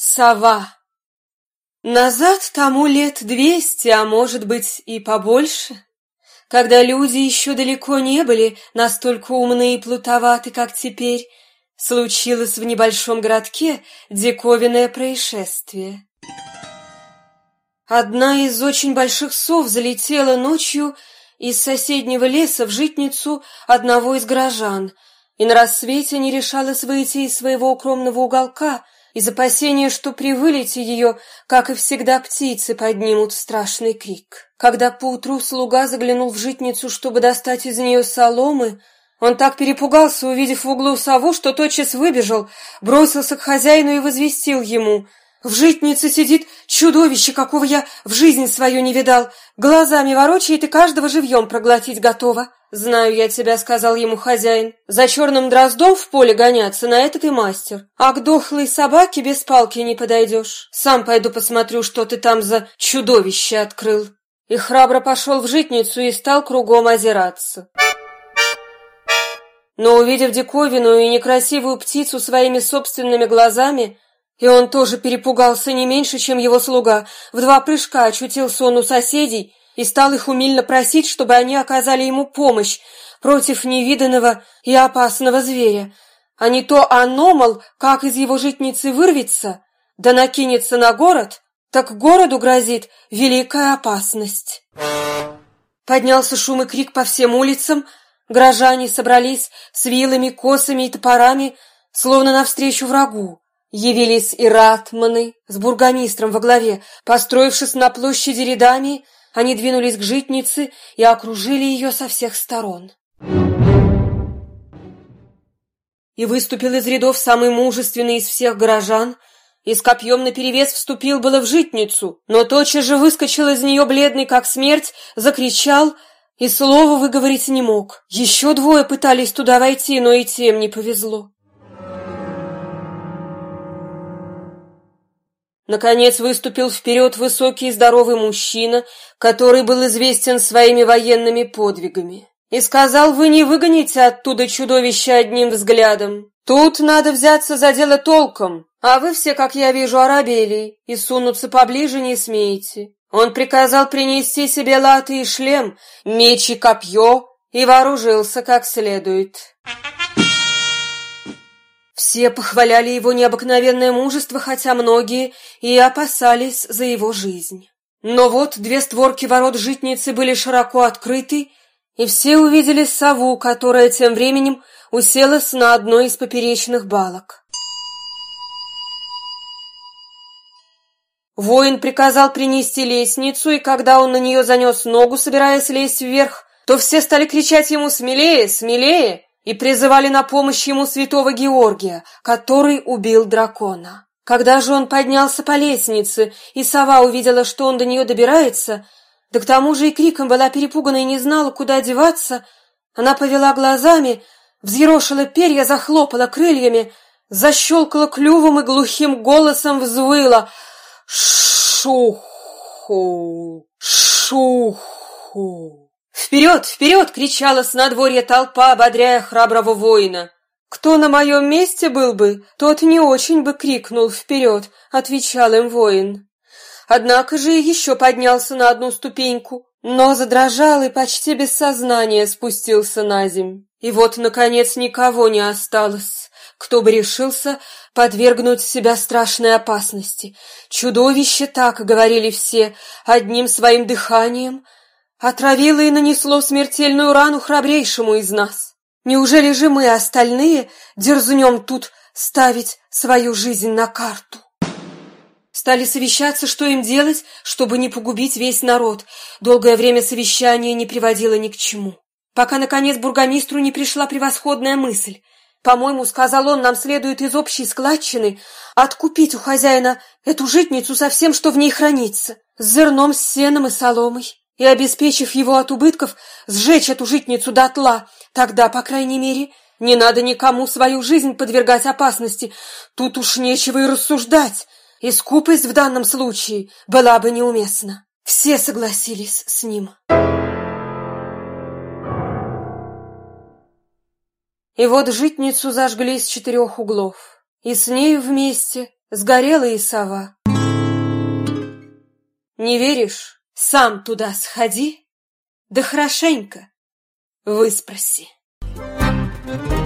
Сова. Назад тому лет двести, а может быть и побольше, когда люди еще далеко не были настолько умны и плутоваты, как теперь, случилось в небольшом городке диковинное происшествие. Одна из очень больших сов залетела ночью из соседнего леса в житницу одного из горожан, и на рассвете не решалась выйти из своего укромного уголка — из опасения, что при вылете ее, как и всегда, птицы поднимут страшный крик. Когда поутру слуга заглянул в житницу, чтобы достать из нее соломы, он так перепугался, увидев в углу сову, что тотчас выбежал, бросился к хозяину и возвестил ему — в житнице сидит чудовище, какого я в жизни свою не видал. Глазами ворочает и каждого живьем проглотить готово. «Знаю я тебя», — сказал ему хозяин. «За черным дроздом в поле гоняться, на это ты мастер. А к дохлой собаке без палки не подойдешь. Сам пойду посмотрю, что ты там за чудовище открыл». И храбро пошел в житницу и стал кругом озираться. Но увидев диковину и некрасивую птицу своими собственными глазами, и он тоже перепугался не меньше, чем его слуга. В два прыжка очутился он у соседей и стал их умильно просить, чтобы они оказали ему помощь против невиданного и опасного зверя. А не то оно, мол, как из его житницы вырвется, да накинется на город, так городу грозит великая опасность. Поднялся шум и крик по всем улицам, горожане собрались с вилами, косами и топорами, словно навстречу врагу. Явились и ратманы с бургомистром во главе. Построившись на площади рядами, они двинулись к житнице и окружили ее со всех сторон. И выступил из рядов самый мужественный из всех горожан, и с копьем наперевес вступил было в житницу, но тотчас же выскочил из нее бледный, как смерть, закричал и слова выговорить не мог. Еще двое пытались туда войти, но и тем не повезло. Наконец выступил вперед высокий и здоровый мужчина, который был известен своими военными подвигами. И сказал, вы не выгоните оттуда чудовище одним взглядом. Тут надо взяться за дело толком, а вы все, как я вижу, арабели, и сунуться поближе не смеете. Он приказал принести себе латы и шлем, меч и копье, и вооружился как следует. Все похваляли его необыкновенное мужество, хотя многие и опасались за его жизнь. Но вот две створки ворот житницы были широко открыты, и все увидели сову, которая тем временем уселась на одной из поперечных балок. Воин приказал принести лестницу, и когда он на нее занес ногу, собираясь лезть вверх, то все стали кричать ему «Смелее! Смелее!» И призывали на помощь ему святого Георгия, который убил дракона. Когда же он поднялся по лестнице, и сова увидела, что он до нее добирается, да к тому же и криком была перепугана и не знала, куда деваться, она повела глазами, взъерошила перья, захлопала крыльями, защелкала клювом и глухим голосом взвыла «Шуху! Шуху!» «Вперед, вперед!» — кричала с надворья толпа, ободряя храброго воина. «Кто на моем месте был бы, тот не очень бы крикнул вперед», — отвечал им воин. Однако же еще поднялся на одну ступеньку, но задрожал и почти без сознания спустился на земь. И вот, наконец, никого не осталось, кто бы решился подвергнуть себя страшной опасности. Чудовище так, говорили все, одним своим дыханием — отравило и нанесло смертельную рану храбрейшему из нас. Неужели же мы, остальные, дерзнем тут ставить свою жизнь на карту? Стали совещаться, что им делать, чтобы не погубить весь народ. Долгое время совещание не приводило ни к чему. Пока, наконец, бургомистру не пришла превосходная мысль. По-моему, сказал он, нам следует из общей складчины откупить у хозяина эту житницу со всем, что в ней хранится, с зерном, с сеном и соломой и, обеспечив его от убытков, сжечь эту житницу дотла. Тогда, по крайней мере, не надо никому свою жизнь подвергать опасности. Тут уж нечего и рассуждать. И скупость в данном случае была бы неуместна. Все согласились с ним. И вот житницу зажгли с четырех углов. И с нею вместе сгорела и сова. Не веришь? Сам туда сходи, да хорошенько выспроси. Thank you.